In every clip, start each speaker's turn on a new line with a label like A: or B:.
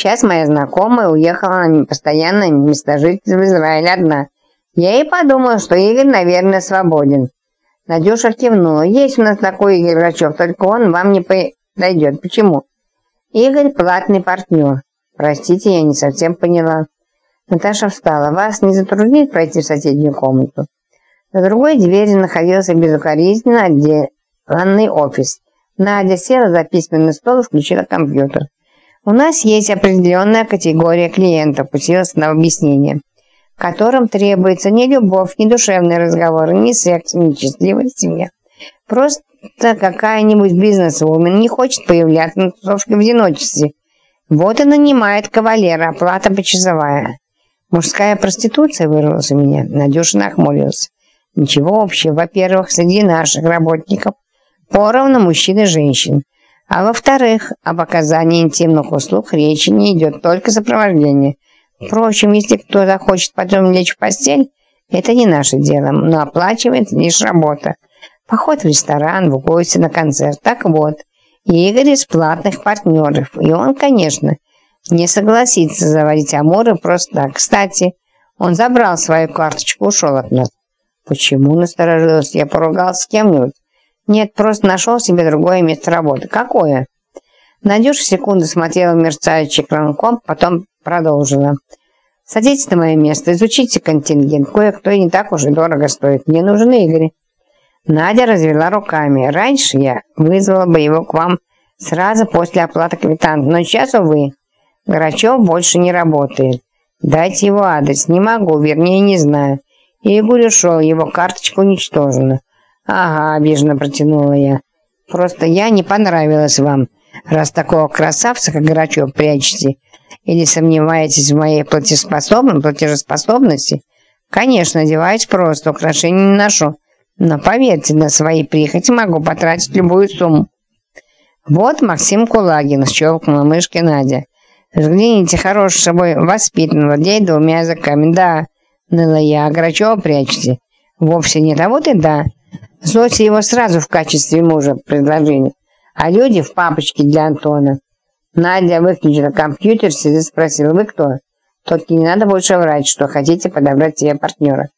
A: Сейчас моя знакомая уехала на постоянное место жительства в Израиль одна. Я и подумала, что Игорь, наверное, свободен. Надюша кивнула. Есть у нас такой Игорь Грачев, только он вам не подойдет. Почему? Игорь платный партнер. Простите, я не совсем поняла. Наташа встала. Вас не затруднит пройти в соседнюю комнату? На другой двери находился безукоризненно отделанный офис. Надя села за письменный стол и включила компьютер. У нас есть определенная категория клиентов, пустилась на объяснение, которым требуется не любовь, не душевный разговор, не секс, не счастливая семья. Просто какая-нибудь бизнес-вумен не хочет появляться на тусовке в одиночестве. Вот и нанимает кавалера, оплата почасовая. Мужская проституция вырвалась у меня. Надюша нахмурилась. Ничего общего. Во-первых, среди наших работников поровну мужчин и женщин. А во-вторых, об оказании интимных услуг речи не идет, только сопровождение. Впрочем, если кто захочет потом лечь в постель, это не наше дело, но оплачивает лишь работа. Поход в ресторан, в гости, на концерт. Так вот, Игорь из платных партнеров, и он, конечно, не согласится заводить Амуры просто так. Кстати, он забрал свою карточку, ушел от нас. Почему насторожилась? Я поругался с кем-нибудь? Нет, просто нашел себе другое место работы. Какое? Надюша секунду смотрела мерцающий кранком, потом продолжила. Садитесь на мое место, изучите контингент. Кое-кто и не так уж и дорого стоит. Мне нужен Игорь. Надя развела руками. Раньше я вызвала бы его к вам сразу после оплаты квитанта, но сейчас, увы, Грачев больше не работает. Дайте его адрес. Не могу, вернее, не знаю. Игорь ушел, его карточка уничтожена. «Ага», — обиженно протянула я. «Просто я не понравилась вам, раз такого красавца, как Грачев, прячете. Или сомневаетесь в моей платежеспособности, платежеспособности? Конечно, одеваюсь просто, украшений не ношу. Но поверьте, на свои прихоти могу потратить любую сумму». «Вот Максим Кулагин», — щелкнула мышки Надя. «Взгляните, хороший собой воспитан, владеет двумя языками. Да, ныла я, а Грачева прячете. Вовсе нет, а вот и да». Злоте его сразу в качестве мужа предложили, а люди в папочке для Антона. Надя выключила компьютер, сидит спросила, вы кто? Только не надо больше врать, что хотите подобрать себе партнера.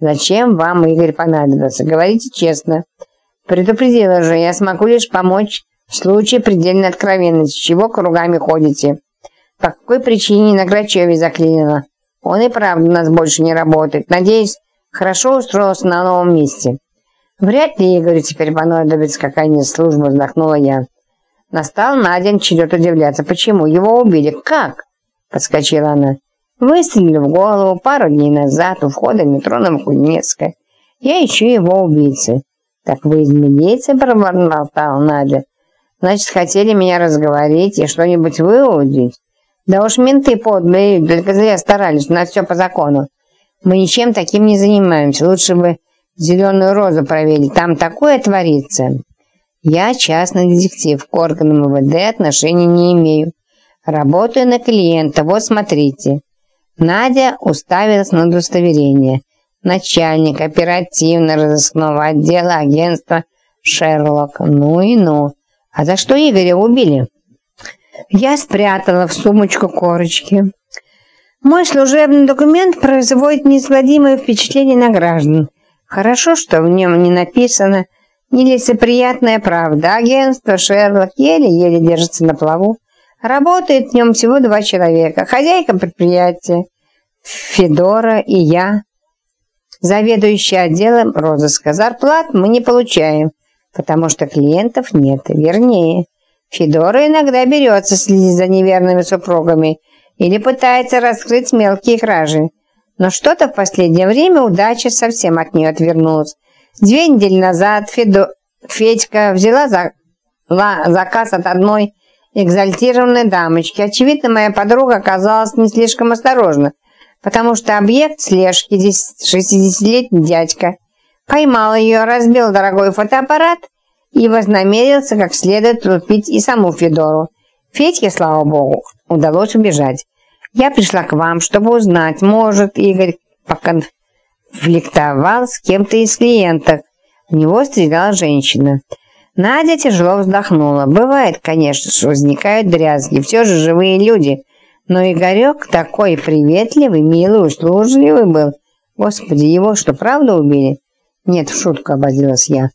A: Зачем вам Игорь понадобился? Говорите честно. Предупредила же, я смогу лишь помочь в случае предельной откровенности. Чего кругами ходите? По какой причине на Грачеве заклинило? Он и правда у нас больше не работает. Надеюсь, хорошо устроился на новом месте. Вряд ли Игорю теперь понадобится какая-нибудь служба, вздохнула я. Настал Надин черед удивляться. Почему? Его убили. Как? Подскочила она. Выстрелили в голову пару дней назад у входа в метро Новокузнецкая. Я ищу его убийцы. Так вы из милиции пробормотал Надя. Значит, хотели меня разговорить и что-нибудь выудить? Да уж менты подлые, только зря старались, у нас все по закону. Мы ничем таким не занимаемся. Лучше бы зеленую розу провели. Там такое творится. Я частный детектив, к органам МВД отношения не имею. Работаю на клиента, вот смотрите. Надя уставилась на удостоверение. Начальник оперативно-розыскного отдела агентства «Шерлок». Ну и ну. А за что Игоря убили? Я спрятала в сумочку корочки. Мой служебный документ производит неизгладимое впечатление на граждан. Хорошо, что в нем не написано нелицеприятная правда. Агентство Шерлок еле-еле держится на плаву. Работает в нем всего два человека. Хозяйка предприятия Федора и я. Заведующий отделом розыска. Зарплат мы не получаем, потому что клиентов нет. Вернее, Федора иногда берется следить за неверными супругами или пытается раскрыть мелкие кражи. Но что-то в последнее время удача совсем от нее отвернулась. Две недели назад Федо... Федька взяла за... Заказ от одной экзальтированной дамочки. Очевидно, моя подруга оказалась не слишком осторожна, потому что объект слежки, 60-летний дядька, поймал ее, разбил дорогой фотоаппарат и вознамерился как следует лупить и саму Федору. Федьке, слава богу, удалось убежать. Я пришла к вам, чтобы узнать, может, Игорь поконфликтовал с кем-то из клиентов. В него стреляла женщина. Надя тяжело вздохнула. Бывает, конечно, что возникают дрязги. Все же живые люди. Но Игорек такой приветливый, милый, услужливый был. Господи, его что, правда убили? Нет, в шутку обозлилась я.